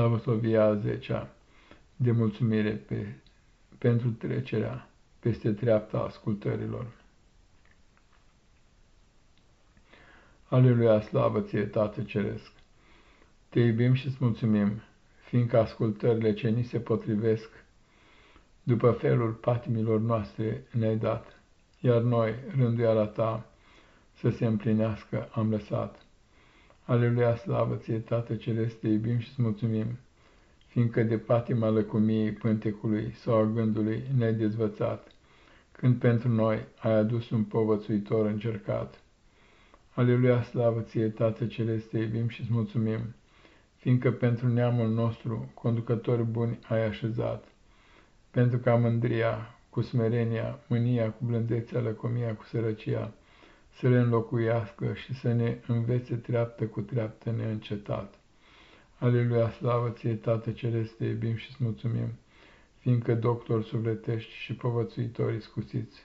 Slavosovia a zecea, de mulțumire pe, pentru trecerea peste treapta ascultărilor. Aleluia, slavă ție, Tată Ceresc! Te iubim și îți mulțumim, fiindcă ascultările ce ni se potrivesc, după felul patimilor noastre ne-ai dat, iar noi, rânduiala ta, să se împlinească, am lăsat. Aleluia, slavă ție, Tată Celeste, iubim și îți mulțumim, fiindcă de patima lăcumiei pântecului sau a gândului ne-ai dezvățat, când pentru noi ai adus un povățuitor încercat. Aleluia, slavă ție, Tată Celeste, iubim și îți mulțumim, fiindcă pentru neamul nostru conducători buni ai așezat, pentru ca mândria cu smerenia, mânia cu blândețea, lăcomia cu sărăcia, să le înlocuiască și să ne învețe treaptă cu treaptă neîncetat. Aleluia, slavă ție, Tată Celeste, iubim și îți mulțumim, fiindcă doctor sufletești și povățuitori scusiți,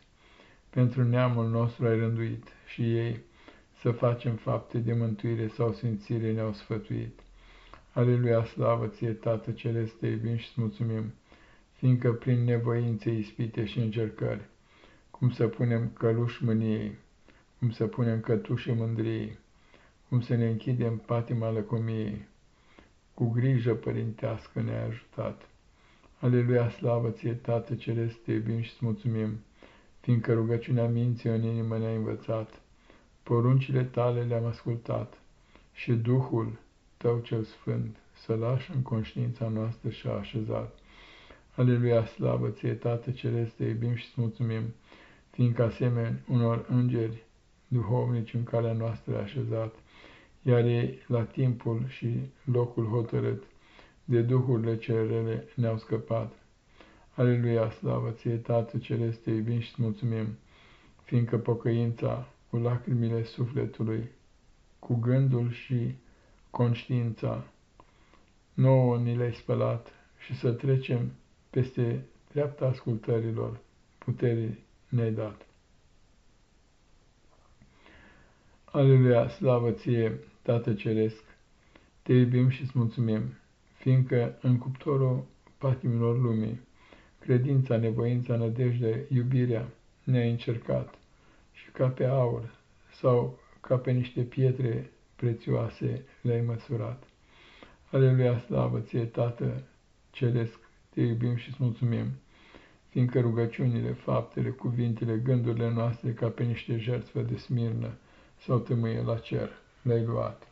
pentru neamul nostru ai rânduit și ei să facem fapte de mântuire sau sfințire ne-au sfătuit. Aleluia, slavă ție, Tată Celeste, iubim și îți mulțumim, fiindcă prin nevoințe ispite și încercări, cum să punem căluș mâniei, cum să punem cătușe mândriei, cum să ne închidem patima lăcomiei. Cu grijă părintească ne-ai ajutat. Aleluia, slavă ție, Tată Celeste, te iubim și-ți mulțumim, fiindcă rugăciunea minții în inimă ne-a învățat. Poruncile tale le-am ascultat și Duhul tău cel sfânt să lași în conștiința noastră și-a așezat. Aleluia, slavă ție, Tată Celeste, te iubim și-ți mulțumim, fiindcă asemeni unor îngeri duhovnici în calea noastră așezat, iar ei, la timpul și locul hotărât, de duhurile cerele ne-au scăpat. Aleluia, slavă ție, Tată Celeste, iubim și mulțumim, fiindcă pocăința cu lacrimile sufletului, cu gândul și conștiința, nouă ni le-ai spălat și să trecem peste treapta ascultărilor puterii ne dat. Aleluia, slavă ție, Tată Ceresc, te iubim și îți mulțumim, fiindcă în cuptorul patimilor lumii, credința, nevoința, nădejdea, iubirea ne-a încercat și ca pe aur sau ca pe niște pietre prețioase le-ai măsurat. Aleluia, slavă ție, Tată Ceresc, te iubim și îți mulțumim, fiindcă rugăciunile, faptele, cuvintele, gândurile noastre ca pe niște jertfă de smirnă, sau tămâie la cer, le-ai luat.